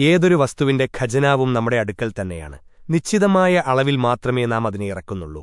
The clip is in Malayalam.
ഏതൊരു വസ്തുവിന്റെ ഖജനാവും നമ്മുടെ അടുക്കൽ തന്നെയാണ്. നിശ്ചിതമായ അളവിൽ മാത്രമേ നാം അതിനെ ഇറക്കുന്നുള്ളൂ.